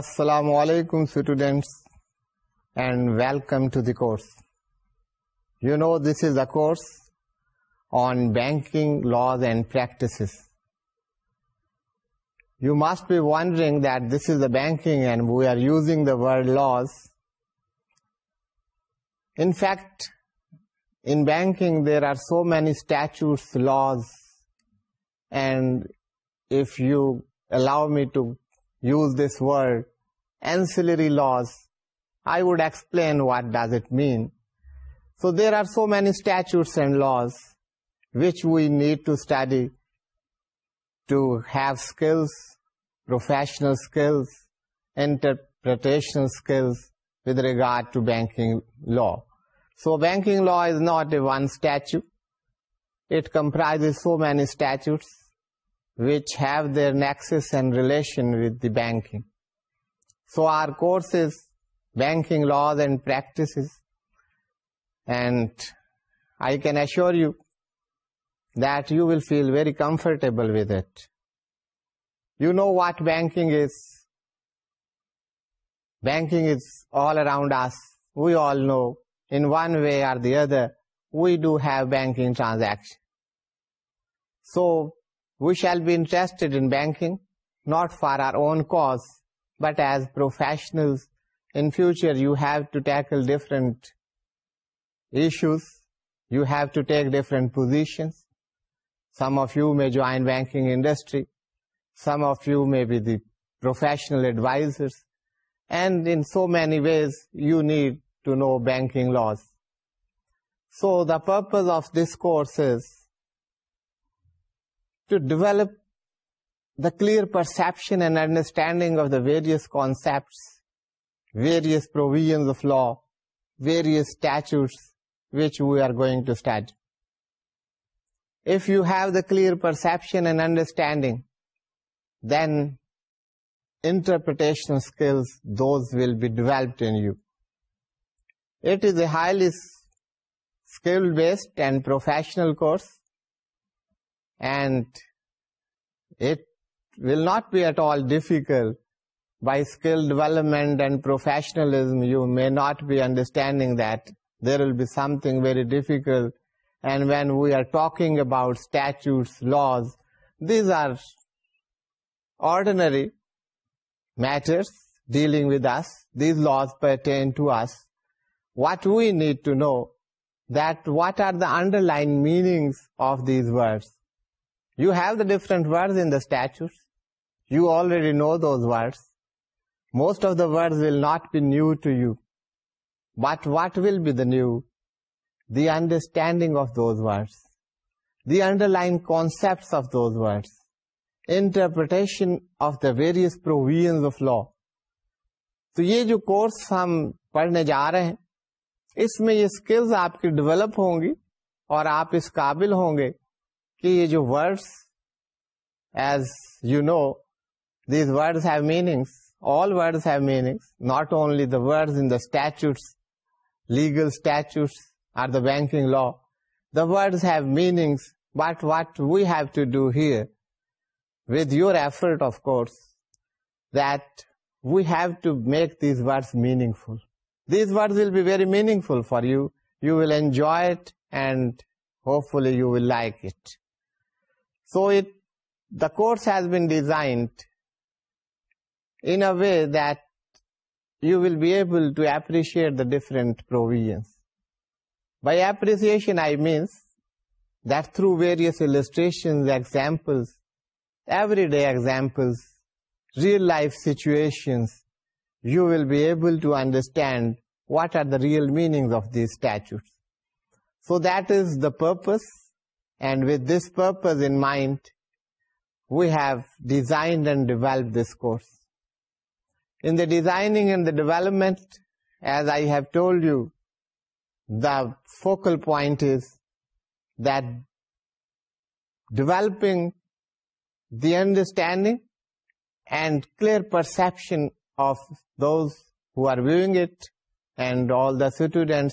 Assalamu alaikum students, and welcome to the course. You know, this is a course on banking laws and practices. You must be wondering that this is the banking and we are using the word laws. In fact, in banking there are so many statutes, laws, and if you allow me to use this word, ancillary laws. I would explain what does it mean. So there are so many statutes and laws which we need to study to have skills, professional skills, interpretational skills with regard to banking law. So banking law is not a one statute. It comprises so many statutes which have their nexus and relation with the banking. So our course is banking laws and practices, and I can assure you that you will feel very comfortable with it. You know what banking is. Banking is all around us. We all know in one way or the other we do have banking transactions. So we shall be interested in banking, not for our own cause but as professionals in future you have to tackle different issues, you have to take different positions. Some of you may join banking industry, some of you may be the professional advisors, and in so many ways you need to know banking laws. So the purpose of this course is to develop the clear perception and understanding of the various concepts, various provisions of law, various statutes which we are going to study. If you have the clear perception and understanding, then interpretation skills, those will be developed in you. It is a highly skill-based and professional course, and it will not be at all difficult. By skill development and professionalism, you may not be understanding that there will be something very difficult. And when we are talking about statutes, laws, these are ordinary matters dealing with us. These laws pertain to us. What we need to know, that what are the underlying meanings of these words. You have the different words in the statutes. You already know those word most of the word will not be new to you but what will be new the understanding of those words the underlying interpretation of the various provisions of law تو یہ جو course ہم پڑھنے جا رہے ہیں اس میں یہ اسکلز آپ کی ڈیولپ ہوں گی اور آپ اس قابل ہوں گے کہ یہ جو words as you know These words have meanings. All words have meanings. Not only the words in the statutes, legal statutes or the banking law. The words have meanings, but what we have to do here, with your effort of course, that we have to make these words meaningful. These words will be very meaningful for you. You will enjoy it and hopefully you will like it. So the course has been designed in a way that you will be able to appreciate the different provisions. By appreciation, I mean that through various illustrations, examples, everyday examples, real-life situations, you will be able to understand what are the real meanings of these statutes. So that is the purpose, and with this purpose in mind, we have designed and developed this course. Designing and the development as I have told you the focal point developing the understanding and clear perception of those ہوگ it and all the student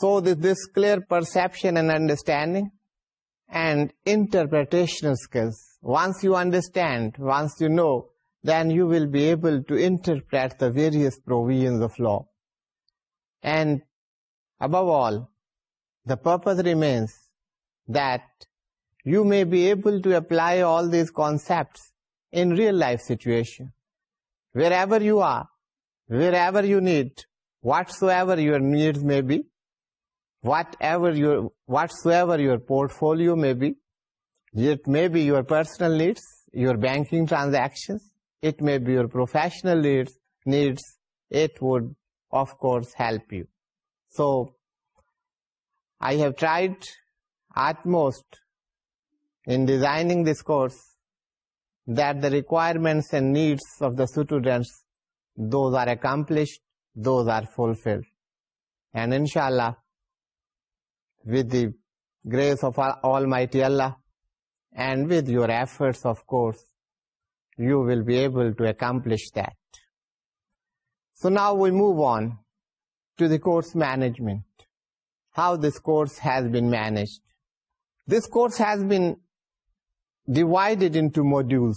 so this this clear پرسپشنسٹینڈنگ and interpretations once you understand once you know then you will be able to interpret the various provisions of law. And above all, the purpose remains that you may be able to apply all these concepts in real life situation. Wherever you are, wherever you need, whatsoever your needs may be, whatsoever your portfolio may be, it may be your personal needs, your banking transactions, professional there the requirements and needs of the students those are accomplished or fulfil ان شاء اللہ and with your efforts of course you will be able to accomplish that. So now we move on to the course management, how this course has been managed. This course has been divided into modules.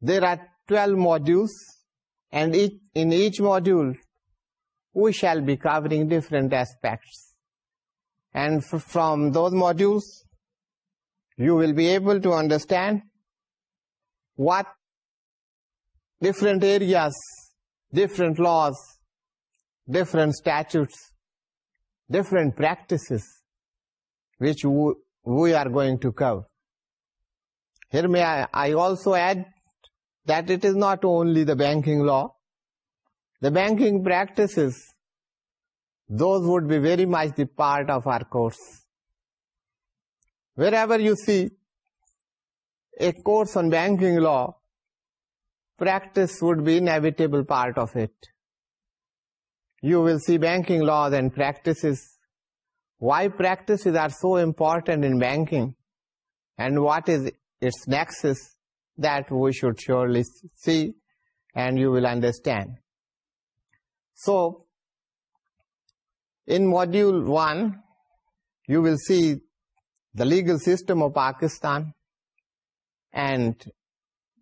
There are 12 modules, and in each module we shall be covering different aspects. And from those modules you will be able to understand what? Different areas, different laws, different statutes, different practices, which we are going to cover. Here may I also add that it is not only the banking law. The banking practices, those would be very much the part of our course. Wherever you see a course on banking law, practice would be an inevitable part of it. You will see banking laws and practices. Why practices are so important in banking and what is its nexus, that we should surely see and you will understand. So, in module 1, you will see the legal system of Pakistan, and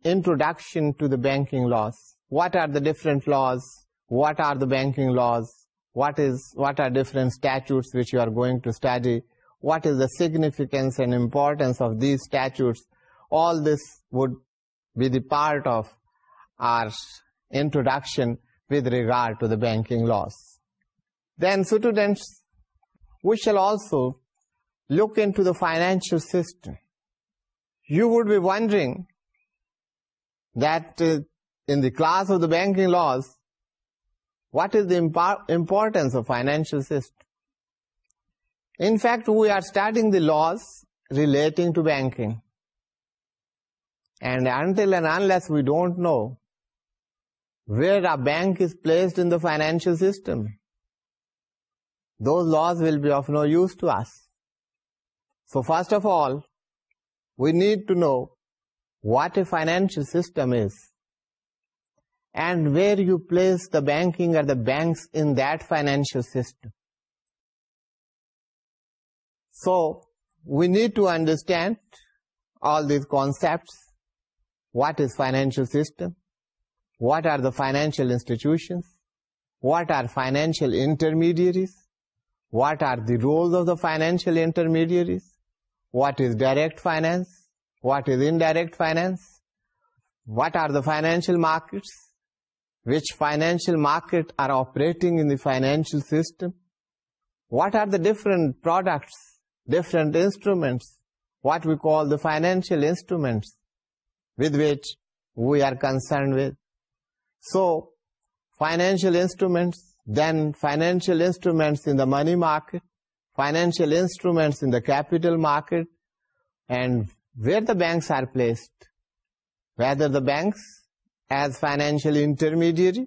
introduction to the banking laws. What are the different laws? What are the banking laws? What are different statutes which you are going to study? What is the significance and importance of these statutes? All this would be the part of our introduction with regard to the banking laws. Then students, we shall also look into the financial system you would be wondering that uh, in the class of the banking laws, what is the importance of financial system? In fact, we are studying the laws relating to banking. And until and unless we don't know where a bank is placed in the financial system, those laws will be of no use to us. So first of all, we need to know what a financial system is and where you place the banking or the banks in that financial system. So, we need to understand all these concepts. What is financial system? What are the financial institutions? What are financial intermediaries? What are the roles of the financial intermediaries? What is direct finance? What is indirect finance? What are the financial markets? Which financial markets are operating in the financial system? What are the different products, different instruments, what we call the financial instruments with which we are concerned with? So, financial instruments, then financial instruments in the money market, financial instruments in the capital market, and where the banks are placed, whether the banks as financial intermediary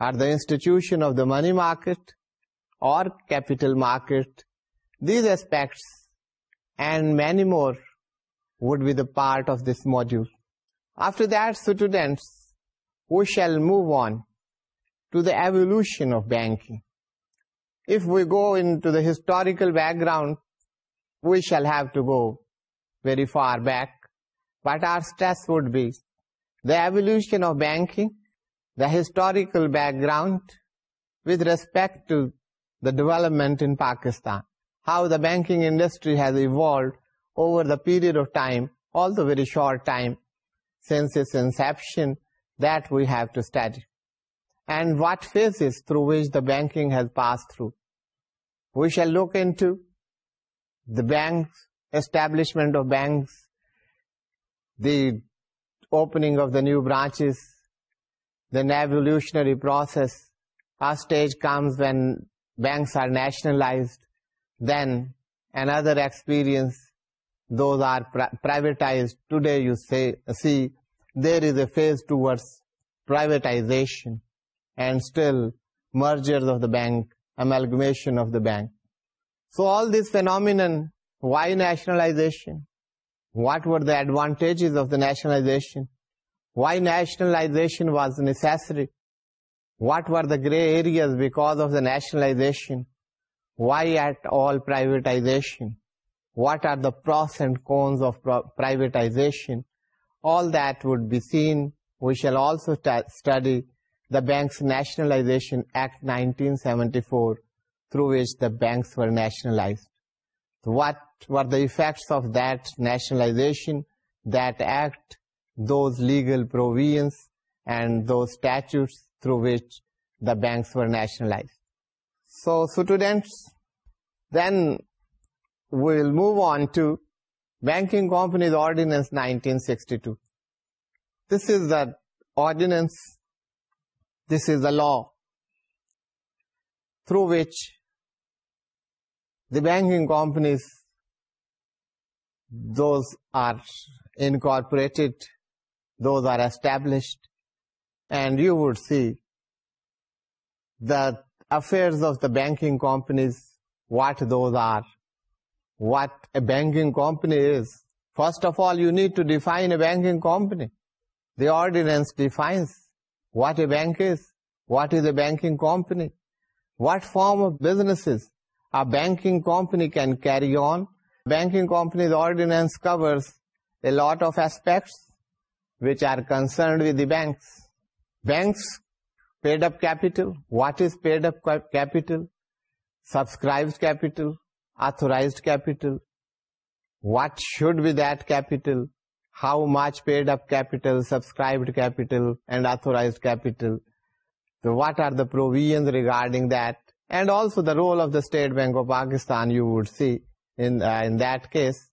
or the institution of the money market or capital market, these aspects and many more would be the part of this module. After that, students, we shall move on to the evolution of banking if we go into the historical background, we shall have to go very far back. But our stress would be the evolution of banking, the historical background with respect to the development in Pakistan, how the banking industry has evolved over the period of time, although very short time, since its inception, that we have to study and what phases through which the banking has passed through. We shall look into the banks, establishment of banks, the opening of the new branches, then evolutionary process. A stage comes when banks are nationalized, then another experience, those are privatized. Today you see there is a phase towards privatization. ائ national was necessary what are داس داشن وائیشن what are the پرائیو سین شیلسو the Banks Nationalization Act 1974, through which the banks were nationalized. So what were the effects of that nationalization, that act, those legal provisions, and those statutes through which the banks were nationalized? So, students, then we will move on to Banking Companies Ordinance 1962. This is the ordinance this is the law through which the banking companies, those are incorporated, those are established, and you would see the affairs of the banking companies, what those are, what a banking company is. First of all, you need to define a banking company. The ordinance defines what a bank is, what is a banking company, what form of businesses a banking company can carry on. Banking company's ordinance covers a lot of aspects which are concerned with the banks. Banks, paid up capital. What is paid up capital? Subscribed capital, authorized capital. What should be that capital? how much paid up capital, subscribed capital, and authorized capital. So what are the provisions regarding that? And also the role of the State Bank of Pakistan you would see in that case.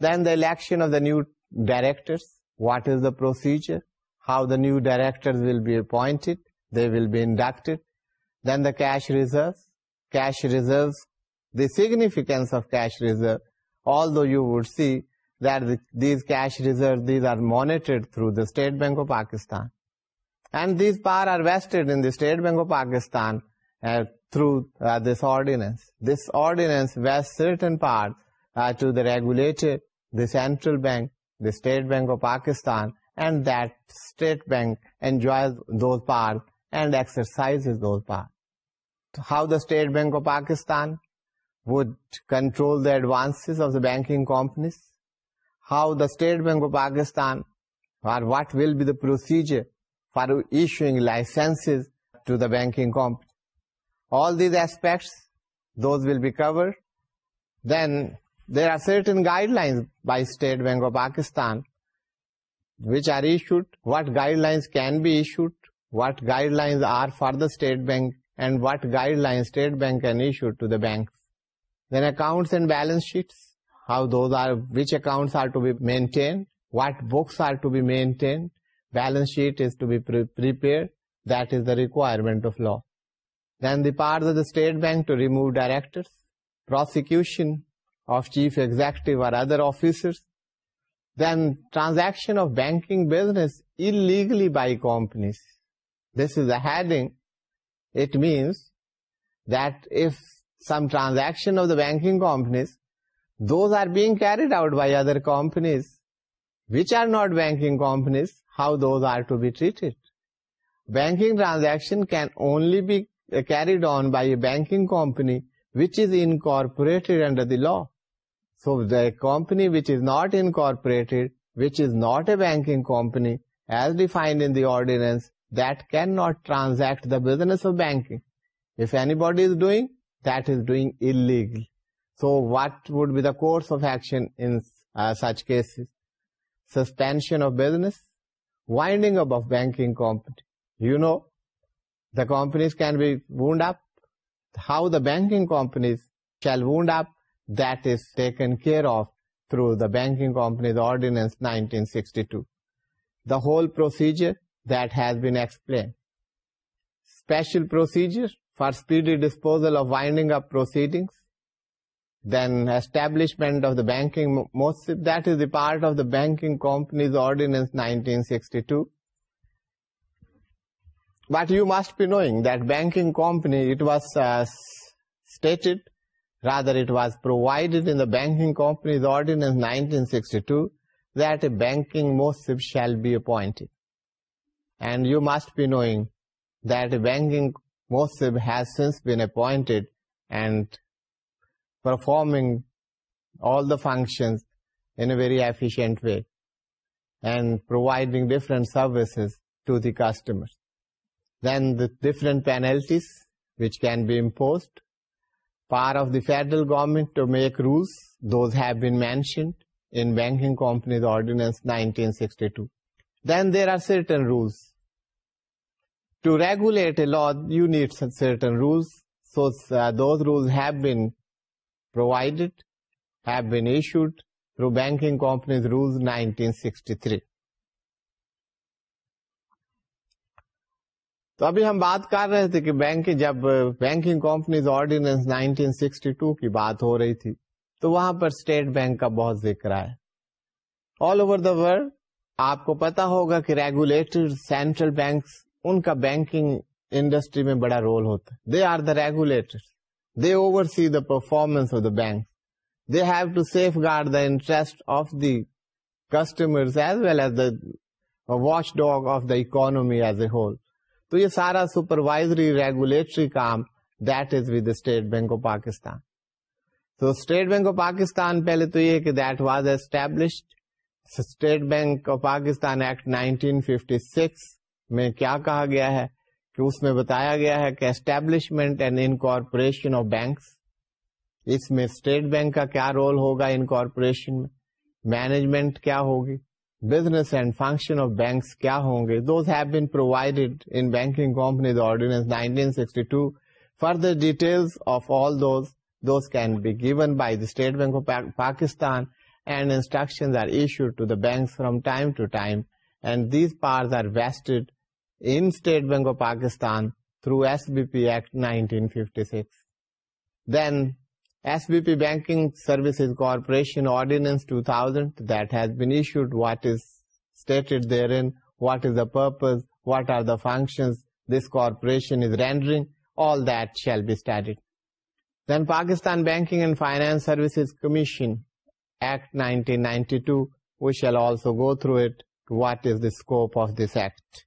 Then the election of the new directors. What is the procedure? How the new directors will be appointed? They will be inducted. Then the cash reserves. Cash reserves, the significance of cash reserve. Although you would see these cash reserve these are monitored through the state bank of Pakistan through this آرڈین regulator central bank the state bank of Pakistan there and exercise power how the state bank of Pakistan control advance of the banking companies how the State Bank of Pakistan, or what will be the procedure for issuing licenses to the banking company. All these aspects, those will be covered. Then there are certain guidelines by State Bank of Pakistan which are issued, what guidelines can be issued, what guidelines are for the State Bank, and what guidelines State Bank can issue to the banks. Then accounts and balance sheets how those are, which accounts are to be maintained, what books are to be maintained, balance sheet is to be prepared. That is the requirement of law. Then the powers of the state bank to remove directors, prosecution of chief executive or other officers, then transaction of banking business illegally by companies. This is a heading. It means that if some transaction of the banking companies those are being carried out by other companies, which are not banking companies. How those are to be treated? Banking transaction can only be carried on by a banking company which is incorporated under the law. So the company which is not incorporated, which is not a banking company, as defined in the ordinance, that cannot transact the business of banking. If anybody is doing, that is doing illegal. So what would be the course of action in uh, such cases? Suspension of business, winding up of banking company. You know, the companies can be wound up. How the banking companies shall wound up, that is taken care of through the Banking Companies Ordinance 1962. The whole procedure that has been explained. Special procedure for speedy disposal of winding up proceedings. Part of the banking companies in sixty two but you must be knowing کمپنیڈرڈ banking companies ordinance and you must be knowing دینک performing all the functions in a very efficient way and providing different services to the customers. Then the different penalties which can be imposed, power of the federal government to make rules, those have been mentioned in Banking Companies Ordinance 1962. Then there are certain rules. To regulate a law, you need certain rules. So uh, those rules have been provided have been issued through banking companies Rules 1963 تو ابھی ہم بات کر رہے تھے کہ bank جب banking companies ordinance 1962 کی بات ہو رہی تھی تو وہاں پر اسٹیٹ بینک کا بہت ذکر ہے آل اوور دا ولڈ آپ کو پتا ہوگا کہ ریگولیٹر سینٹرل بینکس ان کا بینکنگ انڈسٹری میں بڑا رول ہوتا ہے they are the regulator they oversee the performance of the bank they have to safeguard the interest of customer watchdog of the economy as a whole تو یہ سارا supervisory regulatory کام that is with the state bank of Pakistan تو state bank of Pakistan پہلے تو یہ کہ that was established State bank of Pakistan act nineteen fifty six میں کیا کہا گیا ہے کہ اس میں بتایا گیا ہے کہ establishment and incorporation of banks اس میں اسٹیٹ بینک کا کیا رول ہوگا انکارپوریشن میں مینجمنٹ کیا ہوگی business and function of banks کیا ہوں گے those have been provided in banking companies ordinance 1962 sixty further details of all those those can be given by the state bank of Pakistan and instruction are issue to the bank from time to time and these powers are vested in State Bank of Pakistan through SBP Act 1956. Then SBP Banking Services Corporation Ordinance 2000 that has been issued, what is stated therein, what is the purpose, what are the functions this corporation is rendering, all that shall be studied. Then Pakistan Banking and Finance Services Commission Act 1992, we shall also go through it, what is the scope of this act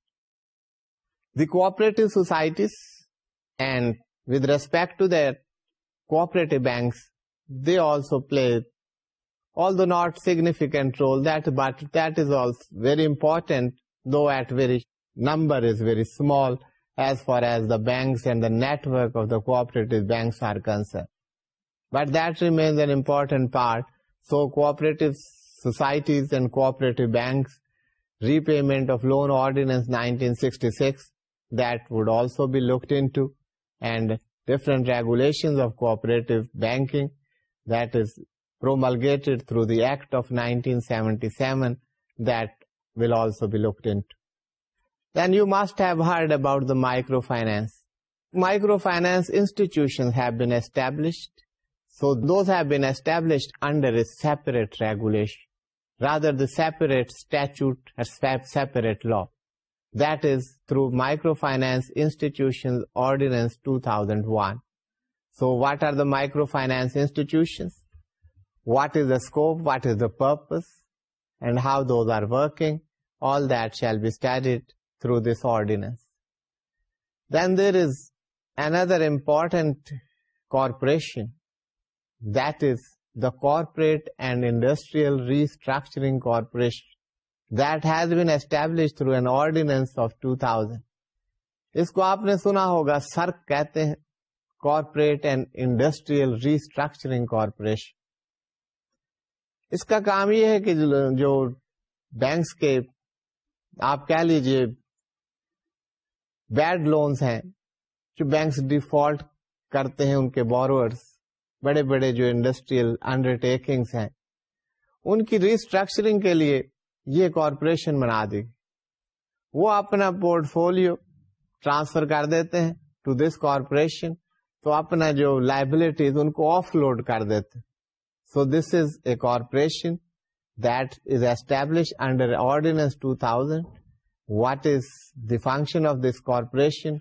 the cooperative societies, and with respect to their cooperative banks, they also play, although not significant role, but that is also very important, though at very number is very small as far as the banks and the network of the cooperative banks are concerned. But that remains an important part. So cooperative societies and cooperative banks, repayment of Loan Ordinance 1966, that would also be looked into, and different regulations of cooperative banking that is promulgated through the Act of 1977 that will also be looked into. Then you must have heard about the microfinance. Microfinance institutions have been established, so those have been established under a separate regulation, rather the separate statute or separate law that is through Microfinance Institutions Ordinance 2001. So what are the microfinance institutions? What is the scope? What is the purpose? And how those are working? All that shall be studied through this ordinance. Then there is another important corporation, that is the Corporate and Industrial Restructuring Corporation. Through an ordinance of two thousand اس کو آپ نے سنا ہوگا CIRC کہتے ہیں corporate and industrial restructuring corporation اس کا کام یہ ہے کہ جو بینکس کے آپ کہہ لیجیے بیڈ لونس ہیں جو بینکس ڈیفالٹ کرتے ہیں ان کے بوروئرس بڑے بڑے جو انڈسٹریل انڈرٹیگس ہیں ان کی ریسٹرکچرنگ کے لیے یہ کارپوریشن بنا دی گی وہ اپنا پورٹ فولو ٹرانسفر کر دیتے ہیں ٹو دس کارپوریشن تو اپنا جو لائبلٹیز ان کو آف لوڈ کر دیتے so this is a corporation that is establish under ordinance two thousand what is the function of this corporation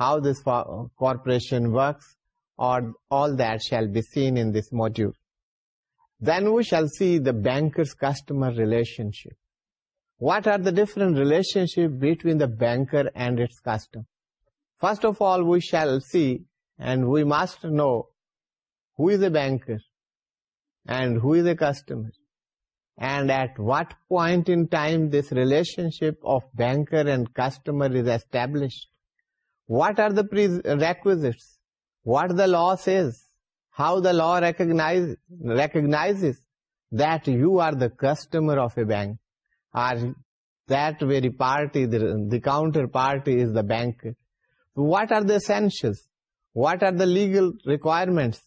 how this corporation works اور all that shall be seen in this then we shall see the bankers customer relationship What are the different relationships between the banker and its customer? First of all, we shall see and we must know who is a banker and who is a customer, and at what point in time this relationship of banker and customer is established. What are the prerequisites? What the law says? How the law recognizes that you are the customer of a bank? or that very party, the counter party is the bank. What are the essentials? What are the legal requirements?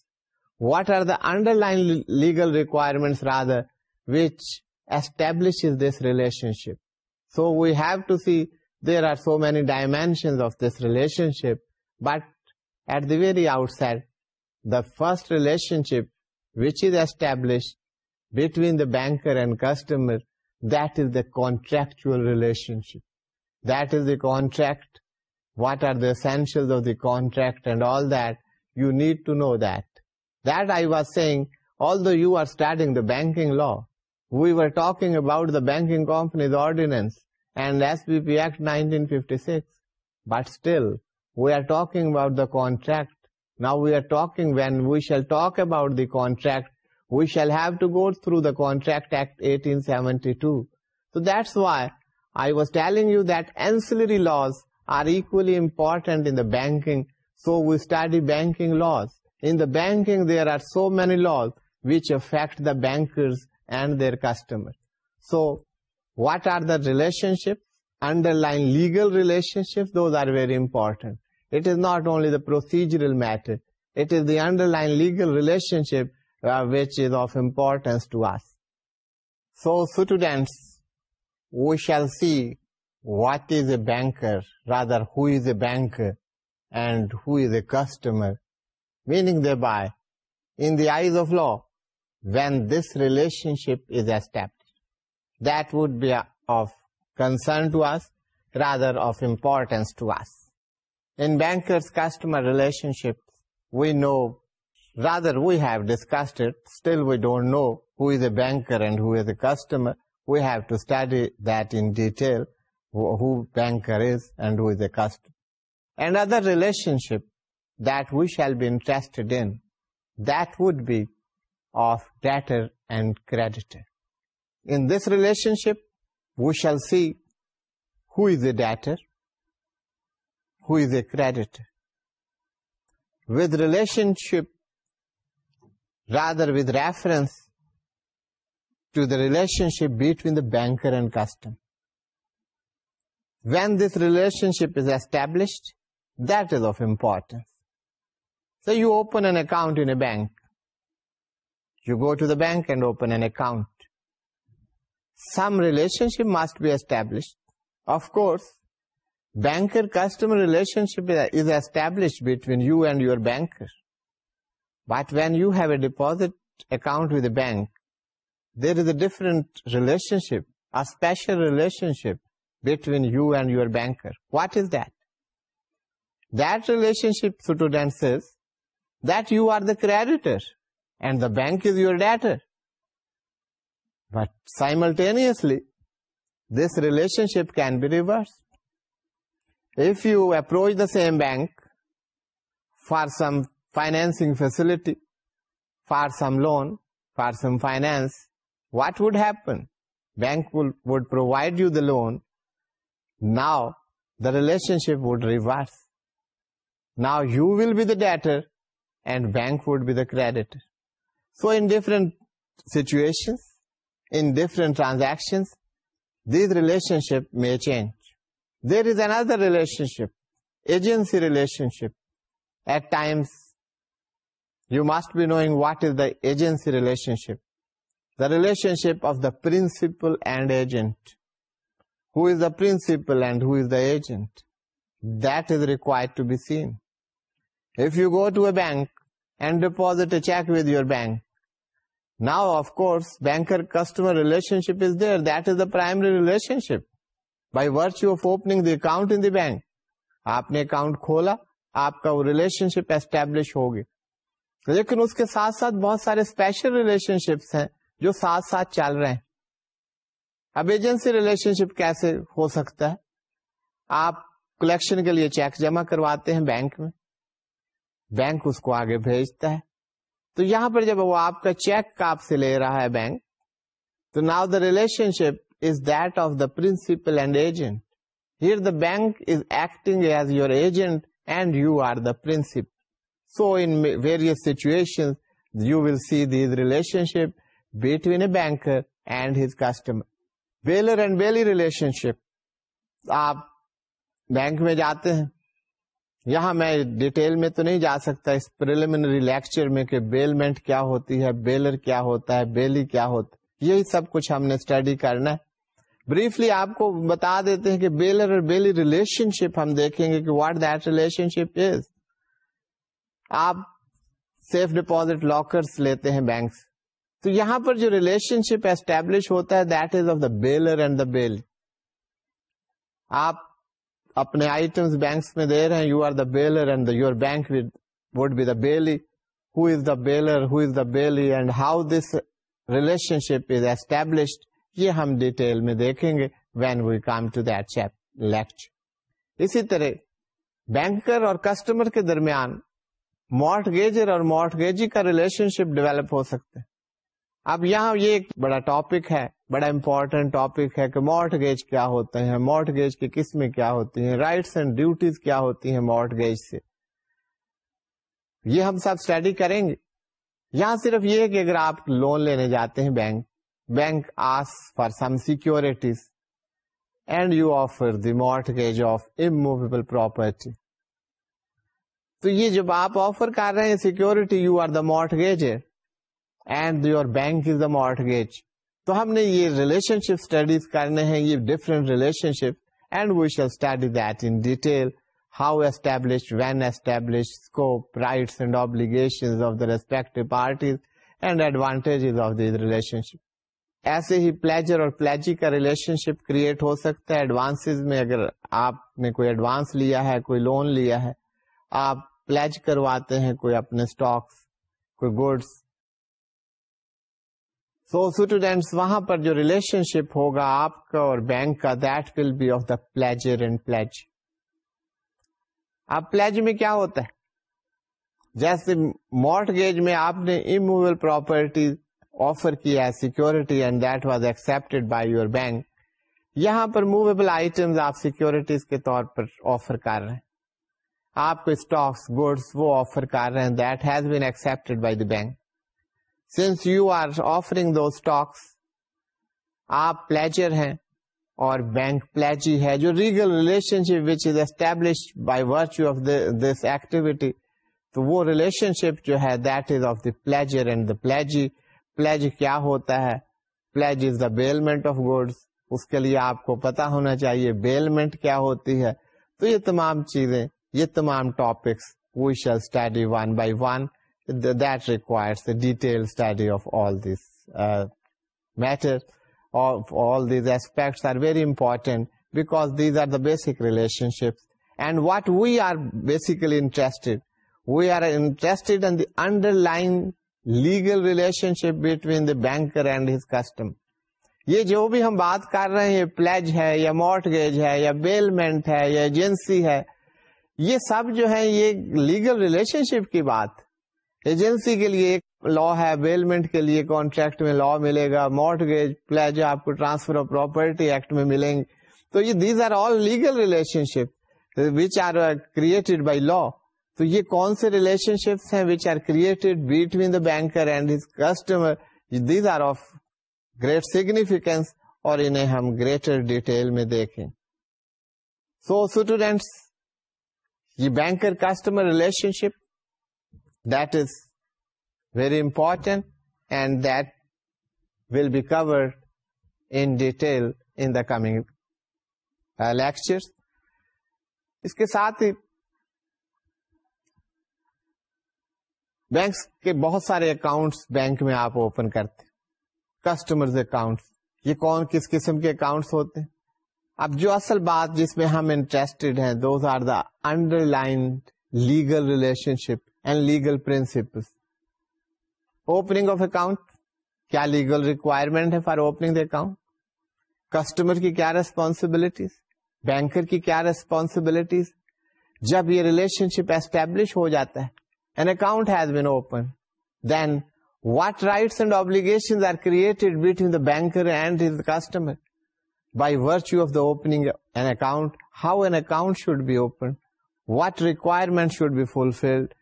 What are the underlying legal requirements rather which establishes this relationship? So we have to see there are so many dimensions of this relationship, but at the very outset, the first relationship which is established between the banker and customer that is the contractual relationship. That is the contract. What are the essentials of the contract and all that? You need to know that. That I was saying, although you are studying the banking law, we were talking about the Banking Companies Ordinance and SBP Act 1956, but still we are talking about the contract. Now we are talking, when we shall talk about the contract, seventy two so this wise you دنسلری laws important so we study banking there are so many laws which affect the bankers and their customer so what are the relationship under line legal relationship those are very important not only the procedural matters under line legal relationship Uh, which is of importance to us. So students, we shall see what is a banker, rather who is a banker and who is a customer, meaning thereby, in the eyes of law, when this relationship is established. That would be of concern to us, rather of importance to us. In bankers-customer relationship, we know راد we've discuss know who is a banker and a customer we've to study then detail bankers and a customer and other relationship they shall be interest we of debtor and credit N this relationship we shall see who is a debtor credit with relationship rather with reference to the relationship between the banker and customer. When this relationship is established, that is of importance. So you open an account in a bank. You go to the bank and open an account. Some relationship must be established. Of course, banker-customer relationship is established between you and your banker. But when you have a deposit account with a bank, there is a different relationship, a special relationship between you and your banker. What is that? That relationship, Sutodhan says, that you are the creditor and the bank is your debtor. But simultaneously, this relationship can be reversed. If you approach the same bank for some financing facility for some loan, for some finance, what would happen? Bank would provide you the loan. Now the relationship would reverse. Now you will be the debtor and bank would be the creditor. So in different situations, in different transactions, this relationship may change. There is another relationship, agency relationship. At times you must be knowing what is the agency relation ش relationship of the principal and agent bank deposit cheque with your bank now course banker customer relationship is they the primary relationship by virtue of opening the account bank آپ نے account کھولا آپ کا وہ relation شپ establish ہوگی لیکن اس کے ساتھ ساتھ بہت سارے اسپیشل ریلیشن شپس ہیں جو ساتھ ساتھ چل رہے ہیں اب ایجنسی ریلیشن شپ کیسے ہو سکتا ہے آپ کلیکشن کے لیے چیک جمع کرواتے ہیں بینک میں بینک اس کو آگے بھیجتا ہے تو یہاں پر جب وہ آپ کا چیک آپ سے لے رہا ہے بینک تو now the relationship is that of the principal and agent here the bank is acting as your agent and you are the principal so various situation you will see these relationship between a banker and his customer bailor and bailee relationship آپ bank میں جاتے ہیں یہاں میں detail میں تو نہیں جا سکتا اس لیکچر میں کہ بیلمنٹ کیا ہوتی ہے بیلر کیا ہوتا ہے بیلی کیا ہوتا ہے یہی سب کچھ ہم نے اسٹڈی کرنا ہے بریفلی آپ کو بتا دیتے ہیں کہ بیلر اور بیلی ریلیشن شپ ہم دیکھیں گے کہ what that relationship is آپ سیف ڈپازٹ لاکرس لیتے ہیں بینکس تو یہاں پر جو ریلیشن شپ اسٹیبلش ہوتا ہے that is of the bailor and the بیل آپ اپنے آئٹمس بینکس میں دے رہے ہیں you are the bailor and you your bank would be the bailee the bailor who is the bailee and how this relationship is established یہ ہم detail میں دیکھیں گے when we come to that lecture اسی طرح banker اور customer کے درمیان مارٹ گیجر اور مارٹ گیجی کا ریلیشن شپ ڈیولپ ہو سکتے اب یہاں یہ ایک بڑا ٹاپک ہے بڑا امپورٹینٹ ٹاپک ہے کہ مارٹ گیج کیا ہوتے ہیں مارٹ گیج کی قسمیں کیا ہوتی ہیں رائٹس اینڈ ڈیوٹیز کیا ہوتی ہیں مارٹ گیج سے یہ ہم سب اسٹڈی کریں گے یہاں صرف یہ ہے کہ اگر آپ لون لینے جاتے ہیں بینک بینک آس for some securities and you offer the mortgage of immovable property تو یہ جب آپ آفر کر رہے ہیں security you are the mortgage and your bank is the mortgage تو ہم نے یہ ریلیشن شپ اسٹڈیز کرنے ہیں یہ different relationship and we shall study that in detail how establish when establish scope rights and obligation of the respective parties and advantage of relationship ایسے ہی pledger اور pledgee کا relationship create ہو سکتا ہے advance میں اگر آپ نے کوئی ایڈوانس لیا ہے کوئی لون لیا ہے آپ پلیج کرواتے ہیں کوئی اپنے اسٹاک کوئی گڈس سو اسٹوڈینٹس وہاں پر جو ریلیشن شپ ہوگا آپ کا اور بینک کا that will be of the pledger and pledge آپ پلیج میں کیا ہوتا ہے جیسے مارٹ گیج میں آپ نے انمویبل پراپرٹی آفر کیا ہے security and that was accepted by your bank یہاں پر موویبل آئٹم آپ سیکورٹیز کے طور پر آفر کر رہے ہیں آپ کو اسٹاکس گوڈس وہ آفر کر رہے ہیں that has been accept by the bank since you are offering do stocks آپ پلیجر ہیں اور بینک پلیجی ہے جو legal relationship which is establish by virtue of this activity تو وہ ریلیشن شپ جو ہے that is of pledger and the pledgee pledge کیا ہوتا ہے pledge is the bailment of goods اس کے لیے آپ کو پتا ہونا چاہیے بیلمنٹ کیا ہوتی ہے تو یہ تمام چیزیں یہ تمام topics we shall study one by one that requires detail study of all all matter important back are the basic relationships and what we are basically interested we are interested in the under line legal relationship between the banker and his custom یہ جو بھی ہم بات کر رہے ہیں please ہے یا مورٹگیج ہے یا بیلمنٹ ہے یا ایجنسی ہے یہ سب جو ہے یہ لیگل ریلیشن شپ کی بات ایجنسی کے لیے ایک لا ہے بیلمنٹ کے لیے کانٹریکٹ میں لا ملے گا مارٹ پلیج آپ کو ٹرانسفر آف پراپرٹی ایکٹ میں ملیں گے تو یہ these are all legal relationship which are created by law تو یہ کون سے ریلیشن شپس ہیں which are created between the banker and his customer these are of great significance اور انہیں ہم گریٹر ڈیٹیل میں دیکھیں سو so, اسٹوڈینٹس یہ banker customer relationship that is very important and that will be cover in detail in the coming lecture اس کے ساتھ ہی بینکس کے بہت سارے اکاؤنٹس بینک میں آپ اوپن کرتے کسٹمر اکاؤنٹس یہ کون کس قسم کے اکاؤنٹس ہوتے ہیں اب جو اصل بات جس میں ہم انٹرسٹڈ ہیں those are the under line legal relationship and legal principle opening of account کیا لیگل ریکوائرمنٹ ہے for opening the account customer کی کیا ریسپانسبلٹیز بینکر کی کیا ریسپانسبلٹیز جب یہ ریلیشن شپ اسٹیبلش ہو جاتا ہے an account has been open then what rights and obligation are created between the banker and his customer بائیورچنگ account how an account should be open what requirement should be فلفیلڈنٹ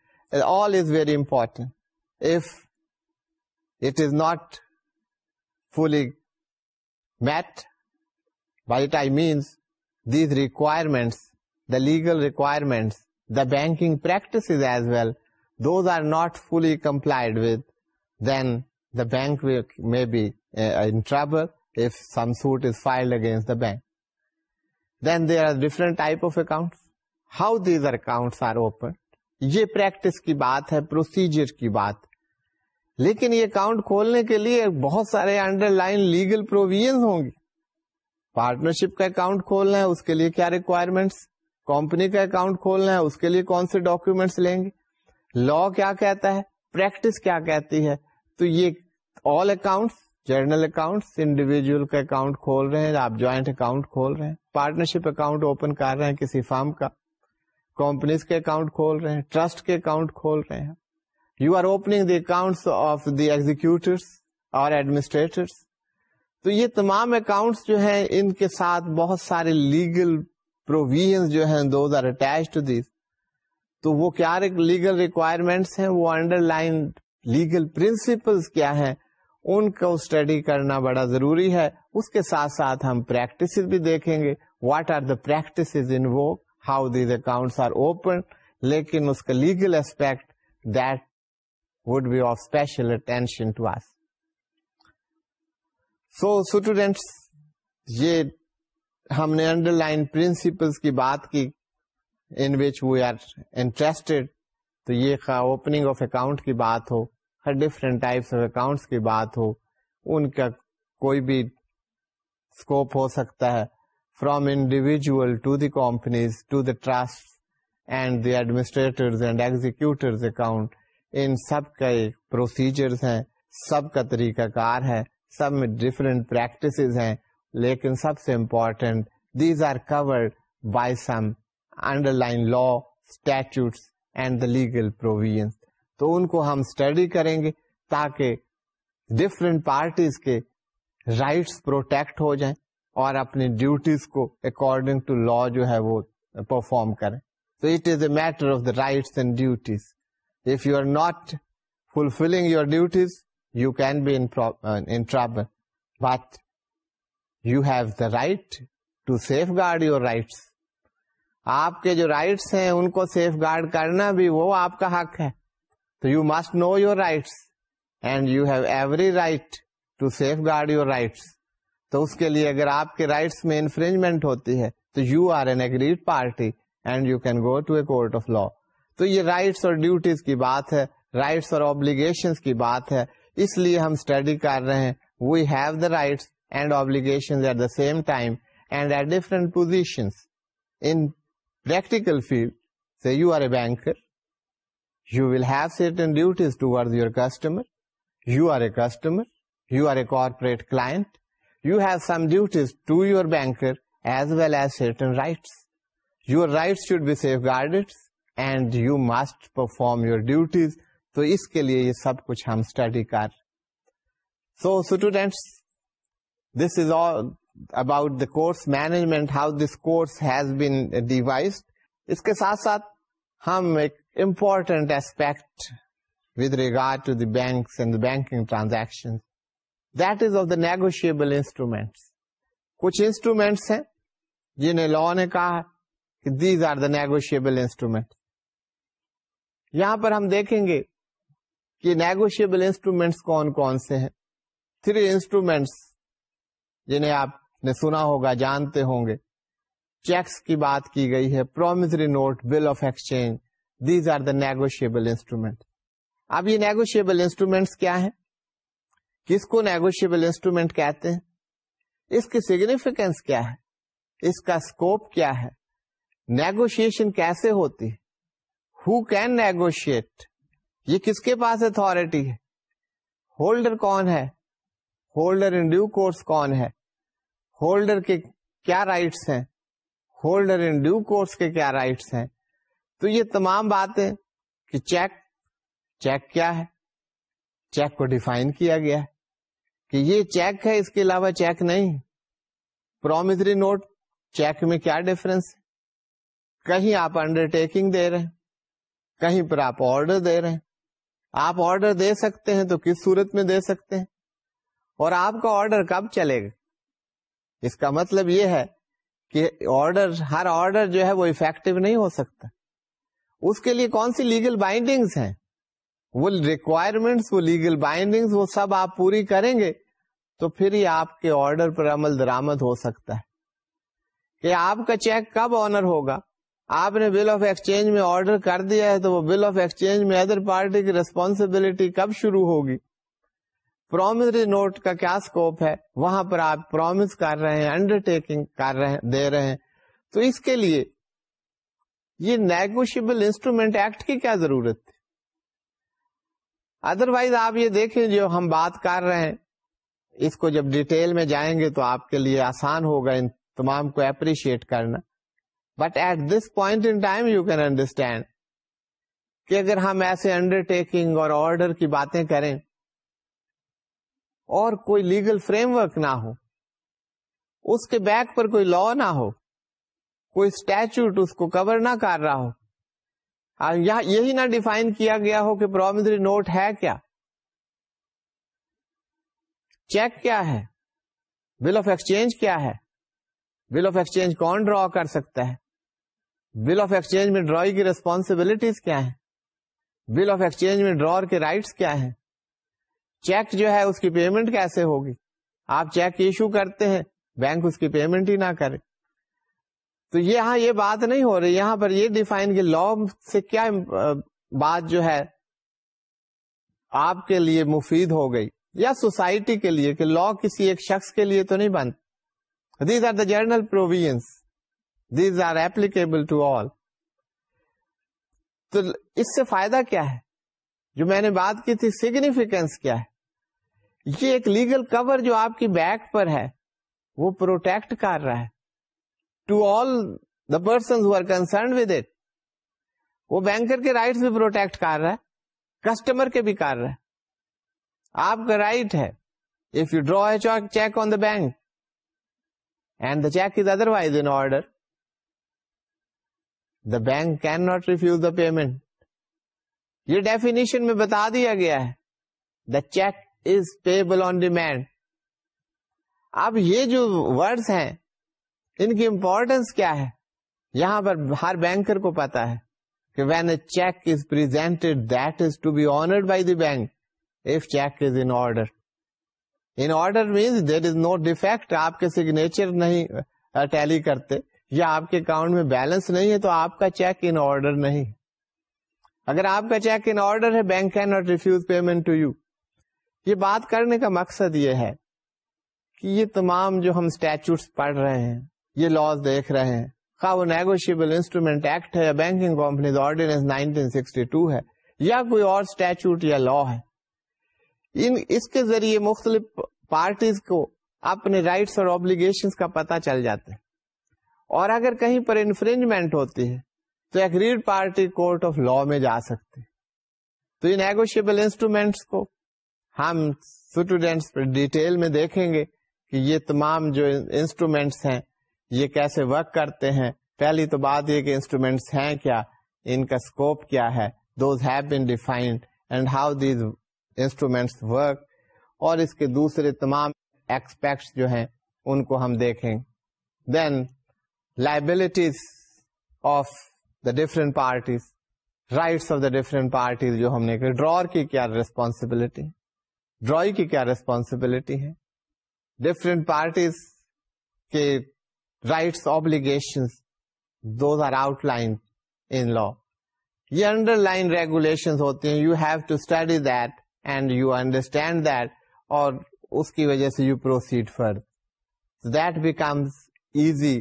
by means these requirements the legal requirements the banking practice is as well those are not fully complied with then the bank may be if some suit is filed against the bank. Then there are different type of accounts. How these accounts are opened? یہ practice کی بات ہے procedure کی بات لیکن یہ account کھولنے کے لیے بہت سارے انڈر لائن لیگل پروویژ ہوں گے پارٹنرشپ کا اکاؤنٹ کھولنا ہے اس کے لیے کیا ریکوائرمنٹس کمپنی کا اکاؤنٹ کھولنا ہے اس کے لیے کون سے ڈاکومینٹس لیں گے لا کیا کہتا ہے پریکٹس کیا کہتی ہے تو یہ all accounts general accounts individual کا اکاؤنٹ کھول رہے ہیں آپ جوائنٹ اکاؤنٹ کھول رہے ہیں پارٹنرشپ اکاؤنٹ اوپن کر رہے ہیں کسی فارم کا کمپنیز کے اکاؤنٹ کھول رہے ہیں ٹرسٹ کے اکاؤنٹ کھول رہے ہیں you are opening the accounts اور ایڈمنسٹریٹر تو یہ تمام اکاؤنٹس جو ہیں ان کے ساتھ بہت سارے لیگل پروویژ جو ہیں those are attach to these تو وہ کیا لیگل ریکوائرمنٹس ہیں وہ انڈر لائن لیگل پرنسپلس کیا ہیں ان کو اسٹڈی کرنا بڑا ضروری ہے اس کے ساتھ ساتھ ہم پریکٹس بھی دیکھیں گے what are the practice how these accounts are open لیکن اس کا legal aspect that would be of special attention to us so students یہ ہم نے انڈر لائن پرنسپل کی بات کی in which we are interested تو یہ اوپننگ آف اکاؤنٹ کی بات ہو ڈفرنٹ اکاؤنٹس کی بات ہو ان کا کوئی بھی اسکوپ ہو سکتا ہے from to to the the companies trust and administrators and executors account ان سب کا پروسیجرز ہیں سب کا طریقہ کار ہے سب میں ڈفرینٹ پریکٹسز ہیں لیکن سب سے important these are covered by some under line law statutes and the legal provisions تو ان کو ہم اسٹڈی کریں گے تاکہ ڈفرینٹ پارٹیز کے رائٹس پروٹیکٹ ہو جائیں اور اپنی ڈیوٹیز کو اکارڈنگ ٹو لا جو ہے وہ پرفارم کریں تو it is a matter of the rights and duties if you are not fulfilling your duties you can be in trouble but you have the right to safeguard your rights آپ کے جو rights ہیں ان کو safe guard کرنا بھی وہ آپ کا حق ہے you must know your rights and you have every right to safeguard your اس کے لیے اگر آپ کے رائٹس میں انفرینجمنٹ ہوتی ہے تو you are an aggrieved party and you can go to a court of law تو یہ رائٹس اور ڈیوٹیز کی بات ہے رائٹس اور آبلیگیشنس کی بات ہے اس لیے ہم اسٹڈی کر رہے ہیں we have the rights and obligation at the same time and at different position field سے you are a banker you will have certain duties to your customer you are a customer you are a corporate class you have some duties to yorker form your duties تو اس کے لیے یہ سب کچھ ہم study کر so students this is all about the course management how this course has been devised اس کے ساتھ ساتھ ہم ایک important aspect with regard to the bank and banking transaction that is of the negotiable instruments کچھ instruments ہیں جنہیں لو نے کہا کہ these are the negotiable instrument یہاں پر ہم دیکھیں گے کہ نیگوشیبل انسٹرومینٹس کون کون سے ہیں تھری انسٹرومینٹس جنہیں آپ نے سنا ہوگا جانتے ہوں گے چیکس کی بات کی گئی ہے promissory note bill of exchange these are the negotiable instrument اب یہ نیگوشیبل انسٹرومینٹس کیا ہے کس کو نیگوشیبل انسٹرومینٹ کہتے ہیں اس کی سگنیفیکینس کیا ہے اس کا اسکوپ کیا ہے نیگوشیشن کیسے ہوتی ہو کین نیگوشیٹ یہ کس کے پاس اتارٹی ہے ہولڈر کون ہے ہولڈر ان ڈیو کورس کون ہے ہولڈر کے کیا رائٹس ہیں ہولڈر ان ڈیو کورس کے کیا رائٹس ہیں تو یہ تمام باتیں کہ چیک چیک کیا ہے چیک کو ڈیفائن کیا گیا ہے کہ یہ چیک ہے اس کے علاوہ چیک نہیں پرومزری نوٹ چیک میں کیا ڈفرنس ہے کہیں آپ انڈر ٹیکنگ دے رہے ہیں کہیں پر آپ آرڈر دے رہے ہیں آپ آرڈر دے سکتے ہیں تو کس صورت میں دے سکتے ہیں اور آپ کا آرڈر کب چلے گا اس کا مطلب یہ ہے کہ آرڈر ہر آرڈر جو ہے وہ افیکٹو نہیں ہو سکتا اس کے لیے کون سی لیگل بائنڈنگس ہیں وہ ریکوائرمنٹس وہ لیگل بائنڈنگس وہ سب آپ پوری کریں گے تو پھر ہی آپ کے آرڈر پر عمل درامد ہو سکتا ہے کہ آپ کا چیک کب آنر ہوگا آپ نے بل آف ایکسچینج میں آرڈر کر دیا ہے تو وہ بل آف ایکسچینج میں ادر پارٹی کی ریسپانسبلٹی کب شروع ہوگی پرومسری نوٹ کا کیا اسکوپ ہے وہاں پر آپ پرومس کر رہے ہیں انڈر ٹیکنگ کر رہے دے رہے ہیں تو اس کے لیے یہ نیگوشیبل انسٹرومینٹ ایکٹ کی کیا ضرورت ادر وائز آپ یہ دیکھیں جو ہم بات کر رہے ہیں اس کو جب ڈیٹیل میں جائیں گے تو آپ کے لیے آسان ہوگا ان تمام کو اپریشیٹ کرنا but at this point in time you can understand کہ اگر ہم ایسے انڈر ٹیکنگ اور آرڈر کی باتیں کریں اور کوئی لیگل فریم ورک نہ ہو اس کے بیک پر کوئی لا نہ ہو کوئی اسٹیچوٹ اس کو کور نہ کر رہا ہو یہی نہ ڈیفائن کیا گیا ہو کہ نوٹ ہے کیا چیک کیا ہے بل آف ایکسچینج کیا ہے بل آف ایکسچینج کون ڈرا کر سکتا ہے بل آف ایکسچینج میں ڈرا کی ریسپانسبلٹیز کیا ہے بل آف ایکسچینج میں ڈرا کے رائٹس کیا ہے چیک جو ہے اس کی پیمنٹ کیسے ہوگی آپ چیک ایشو کرتے ہیں بینک اس کی پیمنٹ ہی نہ کرے تو یہاں یہ بات نہیں ہو رہی یہاں پر یہ ڈیفائن کہ لا سے کیا بات جو ہے آپ کے لیے مفید ہو گئی یا سوسائٹی کے لیے کہ لا کسی ایک شخص کے لیے تو نہیں these are the general these are applicable to all تو اس سے فائدہ کیا ہے جو میں نے بات کی تھی سیگنیفیکینس کیا ہے یہ ایک لیگل کور جو آپ کی بیک پر ہے وہ پروٹیکٹ کر رہا ہے to all the person concerned with it وہ بینکر کے رائٹس بھی پروٹیکٹ کر رہا ہے کسٹمر کے بھی کر رہا ہے آپ کا رائٹ ہے if you draw cheque on the bank and the cheque is otherwise in order the bank can not refuse the payment یہ ڈیفینیشن میں بتا دیا گیا ہے the cheque is payable on demand اب یہ جو ورڈس ہیں ان کی امپورٹینس کیا ہے یہاں پر ہر بینکر کو پتا ہے کہ when a cheque isn't that is to be honoured by the bank if cheque is in order in order means there is no defect آپ کے سگنیچر نہیں ٹیلی کرتے یا آپ کے اکاؤنٹ میں بیلنس نہیں ہے تو آپ کا چیک ان آرڈر نہیں اگر آپ کا چیک ان آرڈر ہے bank can not refuse payment to you یہ بات کرنے کا مقصد یہ ہے کہ یہ تمام جو ہم اسٹیچوس پڑھ رہے ہیں یہ لاس دیکھ رہے ہیں خواہ وہ نیگوشیبل انسٹرومینٹ ایکٹ ہے یا کوئی اور اسٹیچوٹ یا لا ہے ان اس کے ذریعے مختلف پارٹیز کو اپنے رائٹس اور آبلیگیشن کا پتا چل جاتے اور اگر کہیں پر انفرینجمنٹ ہوتی ہے تو پارٹی کورٹ آف لا میں جا سکتے تو نیگوشیبل انسٹرومینٹس کو ہم اسٹوڈینٹس پر ڈیٹیل میں دیکھیں گے کہ یہ تمام جو انسٹرومینٹس ہیں یہ کیسے ورک کرتے ہیں پہلی تو بات یہ کہ انسٹرومینٹس ہیں کیا ان کا اسکوپ کیا ہے those have been defined and how these instruments work اور اس کے دوسرے تمام ایکسپیکٹس جو ہیں ان کو ہم دیکھیں then liabilities of the different parties rights of the different parties جو ہم نے کہ ڈرور کی کیا ریسپانسبلٹی ڈرا کی کیا ریسپانسبلٹی ہے ڈفرینٹ پارٹیز کے rights obligations those are outline law یہ انڈر لائن ریگولیشن ہوتی ہیں you have to study that and you understand that اور اس کی وجہ سے you proceed for that becomes easy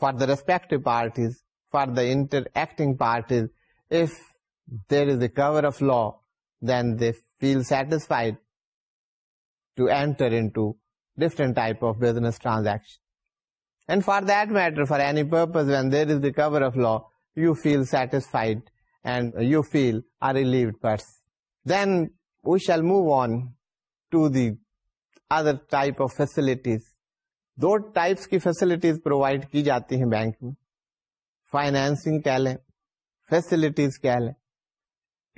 for the respective parties for the interacting parties if there is a cover of law then they feel satisfied to enter into different type of business transaction ریلیوڈ person then we shall move on to the other type of facilities دو types کی facilities provide کی جاتی ہیں bank میں financing کہہ لیں facilities کہہ لیں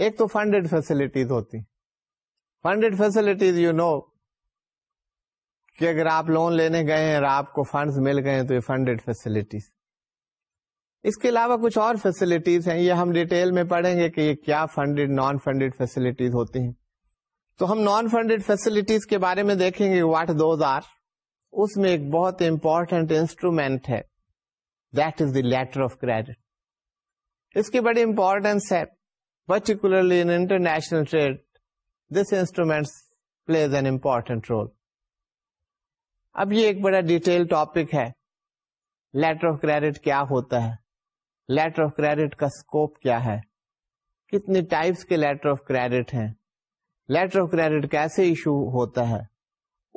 ایک تو فنڈیڈ فیسلٹیز ہوتی فنڈیڈ فیسلٹیز یو نو کہ اگر آپ لون لینے گئے ہیں اور آپ کو فنڈز مل گئے ہیں تو یہ فنڈیڈ فیسلٹیز اس کے علاوہ کچھ اور فیسلٹیز ہیں یہ ہم ڈیٹیل میں پڑھیں گے کہ یہ کیا فنڈیڈ نان فنڈیڈ فیسلٹیز ہوتی ہیں تو ہم نان فنڈیڈ فیسلٹیز کے بارے میں دیکھیں گے واٹ دوز آر اس میں ایک بہت امپورٹینٹ انسٹرومینٹ ہے that is the letter of credit اس کی بڑی امپورٹینس ہے particularly international trade this instrument plays an important role اب یہ ایک بڑا ڈیٹیل ٹاپک ہے لیٹر آف کریڈٹ کیا ہوتا ہے لیٹر آف کریڈٹ کا اسکوپ کیا ہے کتنے ٹائپس کے لیٹر آف کریڈٹ ہیں لیٹر آف کریڈٹ کیسے ایشو ہوتا ہے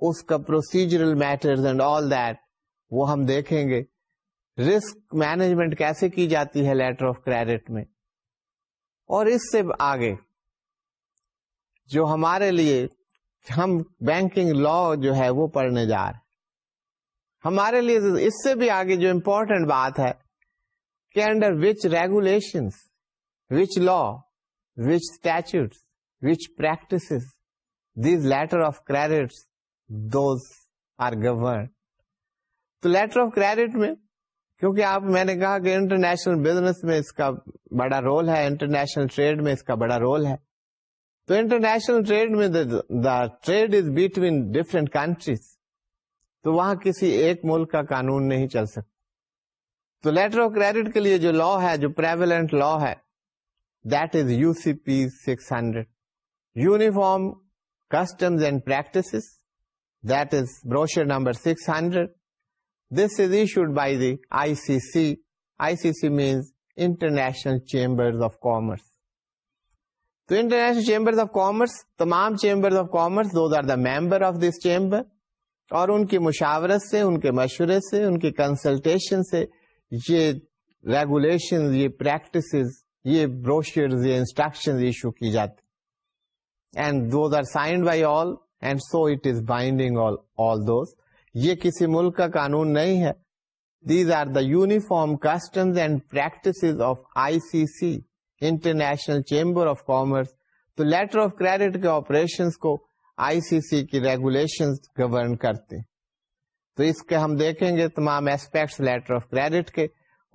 اس کا پروسیجرل میٹر ہم دیکھیں گے رسک مینجمنٹ کیسے کی جاتی ہے لیٹر آف کریڈٹ میں اور اس سے آگے جو ہمارے لیے ہم بینکنگ لا جو ہے وہ پڑھنے جا رہے ہمارے لیے اس سے بھی آگے جو امپورٹینٹ بات ہے کہ under which regulation which law which which practice these letter of credit those are governed تو لیٹر آف کریڈٹ میں کیونکہ آپ میں نے کہا کہ انٹرنیشنل بزنس میں اس کا بڑا رول ہے انٹرنیشنل ٹریڈ میں اس کا بڑا رول ہے تو انٹرنیشنل ٹریڈ میں the trade is between different countries تو وہاں کسی ایک ملک کا قانون نہیں چل سکتا تو لیٹر آف کریڈٹ کے لیے جو لا ہے جو پریویلنٹ لا ہے that is U C P six hundred uniform customs and that is brochure number six hundred this is issued by the I C C I C C means international chamber of commerce تو international chamber of commerce تمام chamber of commerce those are the member of this chamber اور ان کی مشاورت سے ان کے مشورے سے ان کے کنسلٹیشن سے یہ ریگولیشن یہ پریکٹسز یہ بروشر یہ انسٹرکشن ایشو کی جاتی and those are signed by all and so it is binding all those یہ کسی ملک کا قانون نہیں ہے these are the uniform customs and practices of I C C international chamber of commerce تو لیٹر آف کریڈٹ کے operation کو آئی سی سی کی ریگولیشن گورن کرتے تو اس کے ہم دیکھیں گے تمام ایسپیکٹس لیٹر آف کریڈٹ کے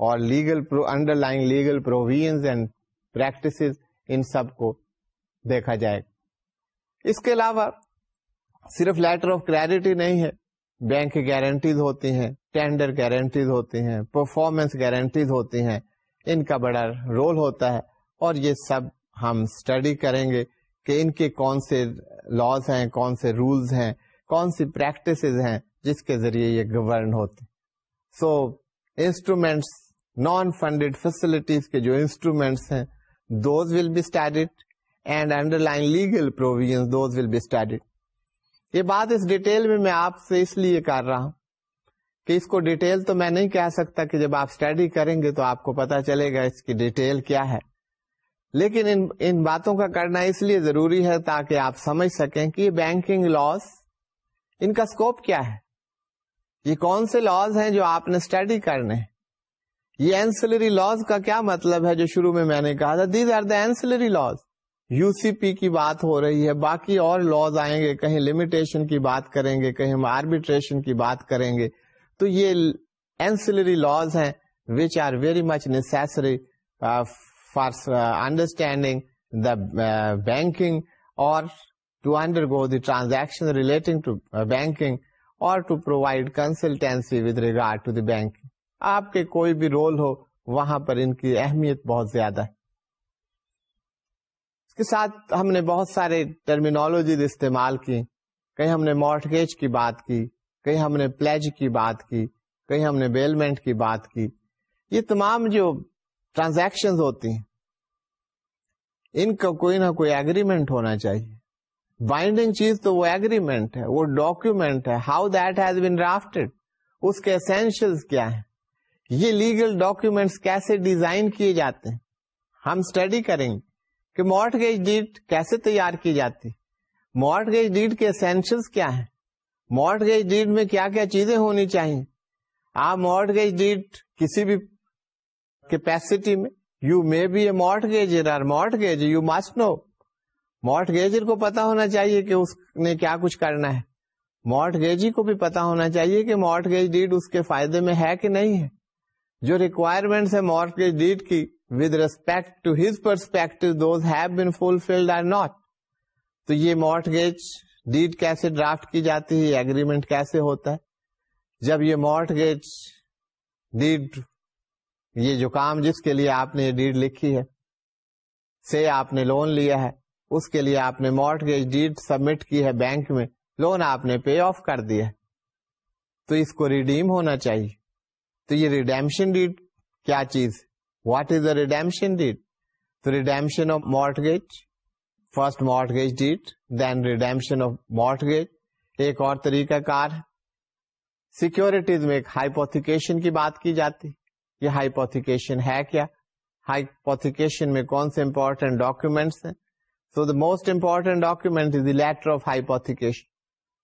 اور legal under line legal provision and practice ان سب کو دیکھا جائے گا اس کے علاوہ صرف لیٹر آف کریڈٹ ہی نہیں ہے بینک گارنٹیز ہوتی ہیں ٹینڈر گارنٹیز ہوتی ہیں پرفارمنس گارنٹیز ہوتی ہیں ان کا بڑا رول ہوتا ہے اور یہ سب ہم اسٹڈی کریں گے کہ ان کے کون سے لاس ہیں کون سے رولز ہیں کون سی پریکٹسز ہیں جس کے ذریعے یہ گورن ہوتے so instruments non funded facilities کے جو انسٹرومینٹس ہیں those will be studied and under line legal provision those will be studied یہ بات اس ڈیٹیل میں میں آپ سے اس لیے کر رہا ہوں کہ اس کو ڈیٹیل تو میں نہیں کہہ سکتا کہ جب آپ اسٹڈی کریں گے تو آپ کو پتا چلے گا اس کی ڈیٹیل کیا ہے لیکن ان ان باتوں کا کرنا اس لیے ضروری ہے تاکہ آپ سمجھ سکیں کہ یہ بینکنگ لاس ان کا اسکوپ کیا ہے یہ کون سے لاز ہیں جو آپ نے اسٹڈی کرنے یہ اینسلری لاز کا کیا مطلب ہے جو شروع میں میں نے کہا تھا these are the ancillary laws U C P کی بات ہو رہی ہے باقی اور لاز آئیں گے کہیں لمیٹیشن کی بات کریں گے کہیں ہم آربیٹریشن کی بات کریں گے تو یہ اینسلری لاز ہیں which are very much necessary for understanding the banking or to undergo the transaction relating to banking or to provide consultancy with regard to the bank آپ کے کوئی بھی رول ہو وہاں پر ان کی اہمیت بہت زیادہ ہے اس کے ساتھ ہم نے بہت سارے ٹرمینالوجیز استعمال کی کہیں ہم نے مارٹگیج کی بات کی کہیں ہم نے پلیج کی بات کی کہیں ہم نے بیلمنٹ کی بات کی یہ تمام جو ٹرانزیکشن ہوتی ہیں ان کا کوئی نہ کوئی ایگریمنٹ ہونا چاہیے بائنڈنگ چیز تو وہ ایگریمنٹ ہے وہ ڈاکومینٹ ہے how that has been drafted اس کے اسینشیل کیا ہیں یہ لیگل ڈاکومینٹس کیسے ڈیزائن کیے جاتے ہیں ہم اسٹڈی کریں گے کہ مارٹ گیج ڈیٹ کیسے تیار کی جاتی مارٹ گیج ڈیٹ کے اسینشیل کیا ہیں مارٹ گیج ڈیٹ میں کیا کیا چیزیں ہونی چاہیے آپ مارٹ گیج ڈیٹ کسی بھی کیپیسٹی میں you may be a mart گیجرٹ mart گیجر کو پتا ہونا چاہیے کہ اس نے کیا کچھ کرنا ہے مارٹ گیجی کو بھی پتا ہونا چاہیے کہ مارٹ گیج ڈیڈ اس کے فائدے میں ہے کہ نہیں ہے جو ریکوائرمنٹ ہے مارٹ گیج ڈیڈ کی with respect to his prospect or not تو یہ مارٹ گیج ڈیڈ کیسے ڈرافٹ کی جاتی ہے اگریمنٹ کیسے ہوتا ہے جب یہ مارٹ گیج ڈیڈ یہ جو کام جس کے لیے آپ نے یہ ڈیڈ لکھی ہے سے آپ نے لون لیا ہے اس کے لیے آپ نے مارٹگیج ڈیڈ سبمٹ کی ہے بینک میں لون آپ نے پے آف کر دیا تو اس کو ریڈیم ہونا چاہیے تو یہ ریڈیمشن ڈیڈ کیا چیز what is the redemption deed تو redemption of mortgage first mortgage deed then redemption of mortgage ایک اور طریقہ کار ہے سیکورٹیز میں بات کی جاتی یہ ہائیپوتھیکیشن ہے کیا ہائیپوتھیکیشن میں کون سے امپورٹینٹ ڈاکیومینٹس ہیں so the most important document is the letter of hypothecation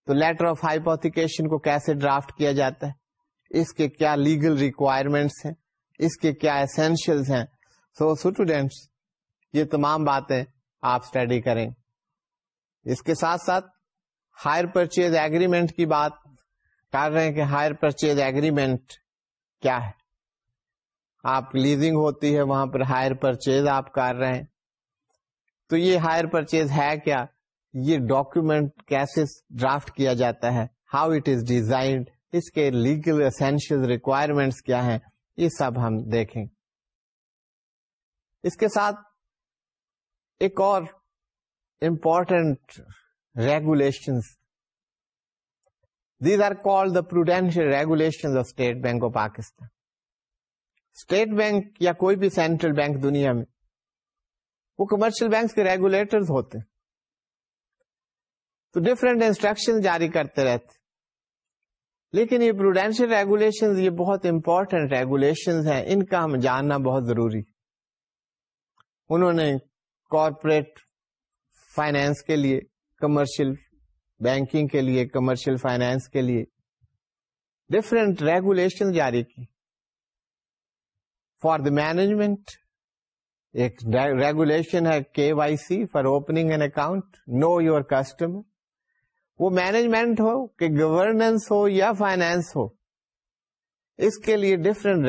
تو لیٹر آف ہائیپوتھیکیشن کو کیسے ڈرافٹ کیا جاتا ہے اس کے کیا لیگل ریکوائرمنٹس ہیں اس کے کیا اسینشیلس ہیں سو اسٹوڈینٹس یہ تمام باتیں آپ اسٹڈی کریں اس کے ساتھ ساتھ ہائر پرچیز ایگریمنٹ کی بات کر رہے ہیں کہ ہائر پرچیز ایگریمنٹ کیا ہے آپ لیزنگ ہوتی ہے وہاں پر ہائر پرچیز آپ کر رہے ہیں تو یہ ہائر پرچیز ہے کیا یہ ڈاکومینٹ کیسے ڈرافٹ کیا جاتا ہے ہاؤ اٹ از ڈیزائنڈ اس کے لیگل اسینشیل ریکوائرمنٹس کیا ہیں یہ سب ہم دیکھیں اس کے ساتھ ایک اور important regulation these are call the prudential regulation of state bank of Pakistan state bank یا کوئی بھی سینٹرل بینک دنیا میں وہ کمرشل بینکس کے ریگولیٹر ہوتے ہیں تو ڈفرینٹ انسٹرکشن جاری کرتے رہتے لیکن یہ پروڈینشیل ریگولیشن یہ بہت امپورٹینٹ ریگولیشن ہیں ان کا ہم جاننا بہت ضروری انہوں نے کارپوریٹ فائنینس کے لیے کمرشل بینکنگ کے لیے کمرشل فائنینس کے لیے ڈفرینٹ ریگولیشن جاری کی فار دا مینجمنٹ ایک ریگولیشن ہے K Y C for opening an account know your customer وہ مینجمنٹ ہو کہ گورنس ہو یا فائنینس ہو اس کے لیے different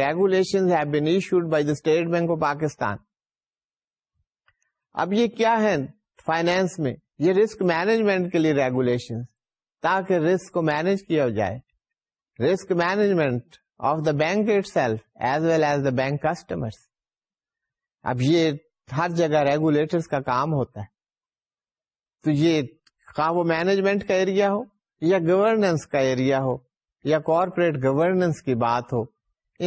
the state bank of Pakistan اب یہ کیا ہے فائنینس میں یہ رسک مینجمنٹ کے لیے ریگولیشن تاکہ رسک کو مینج کیا جائے risk management of the bank itself as well as the bank customer اب یہ ہر جگہ ریگولیٹر کا کام ہوتا ہے تو یہ وہ مینجمنٹ کا ایریا ہو یا گورننس کا ایریا ہو یا کارپوریٹ گورننس کی بات ہو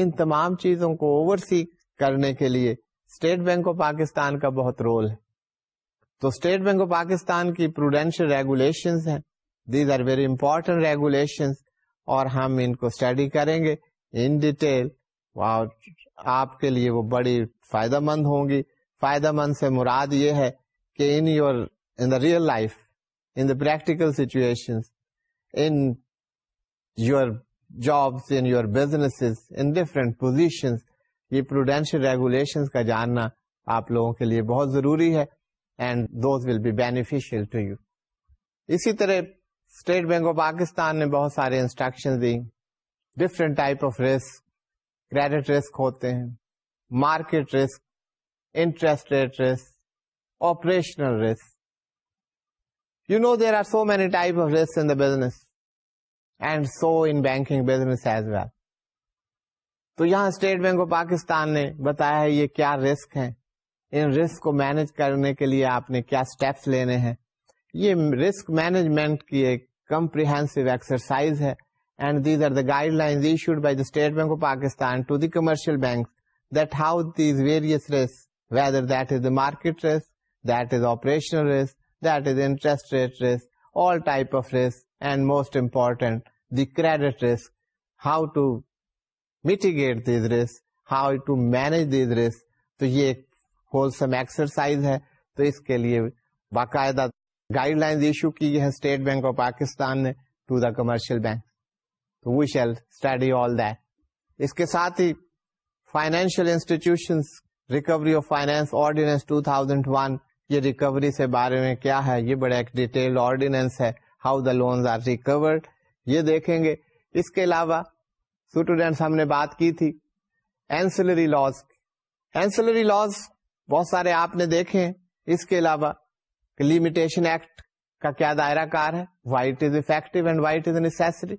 ان تمام چیزوں کو اوور سی کرنے کے لیے اسٹیٹ بینک آف پاکستان کا بہت رول ہے تو اسٹیٹ بینک آف پاکستان کی prudential regulation these are very important regulation اور ہم ان کو اسٹڈی کریں گے ان ڈیٹیل آپ کے لیے وہ بڑی فائدہ مند ہوں گی فائدہ مند سے مراد یہ ہے کہ in your in the real life in the practical situation in your jobs in your business in different position یہ پروڈینشیل ریگولیشن کا جاننا آپ لوگوں کے لیے بہت ضروری ہے and those will be beneficial اسی طرح اسٹیٹ بینک آف پاکستان نے بہت سارے انسٹرکشن دی different type of risk credit risk ہوتے ہیں market risk interest rate risk operational risk you know there are so many type of risk in business and so in banking business as well تو یہاں state bank of Pakistan نے بتایا ہے یہ کیا risk ہیں ان رسک کو مینج کرنے کے لیے آپ نے کیا اسٹیپس لینے ہیں یہ رسک مینجمنٹ کی ایک کمپریہسو ایکسرسائز ہے and these are the guideline of Pakistan یہ ایک ہول سم ایکسرسائز ہے تو اس کے لیے باقاعدہ گائیڈ لائنز ایشو کی ہے اسٹیٹ بینک آف پاکستان نے to the commercial bank we shall study all that اس کے ساتھ ہی فائنینشیل انسٹیٹیوشنس یہ ریکوری سے بارے میں کیا ہے یہ بڑا ایک ڈیٹیل آرڈینس ہے how the loans are recovered یہ دیکھیں گے اس کے علاوہ اسٹوڈینٹس ہم نے بات کی تھی اینسلری لاس اینسلری لاس بہت سارے آپ نے دیکھے ہیں اس کے علاوہ لمیٹیشن ایکٹ کا کیا دائرہ کار ہے what is effective and what is necessary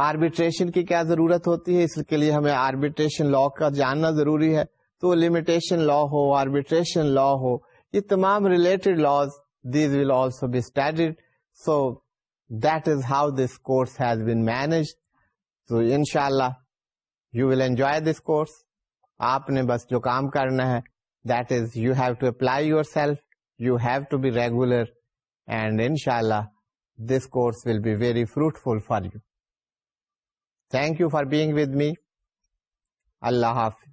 arbitration کی کیا ضرورت ہوتی ہے اس کے لیے ہمیں آربیٹریشن لا کا جاننا ضروری ہے تو لمیٹیشن لا ہو آربیٹریشن لا ہو یہ تمام related these will also be studied so that is how this course has been manage تو ان شاء اللہ you will enjoy this course آپ نے بس جو کام کرنا ہے that is you have to apply yourself you have to be regular and ان شاء اللہ this course will be very fruitful for you thank you for being with me اللہ حافظ